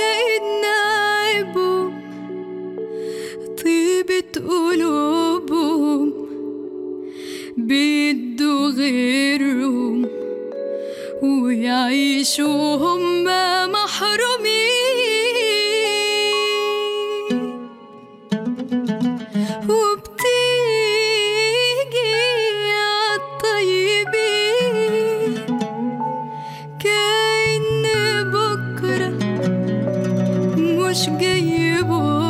كأن نائبه طيبة قلوبهم بيدوا غيرهم ويعيشوا هما محرومين. وبت would.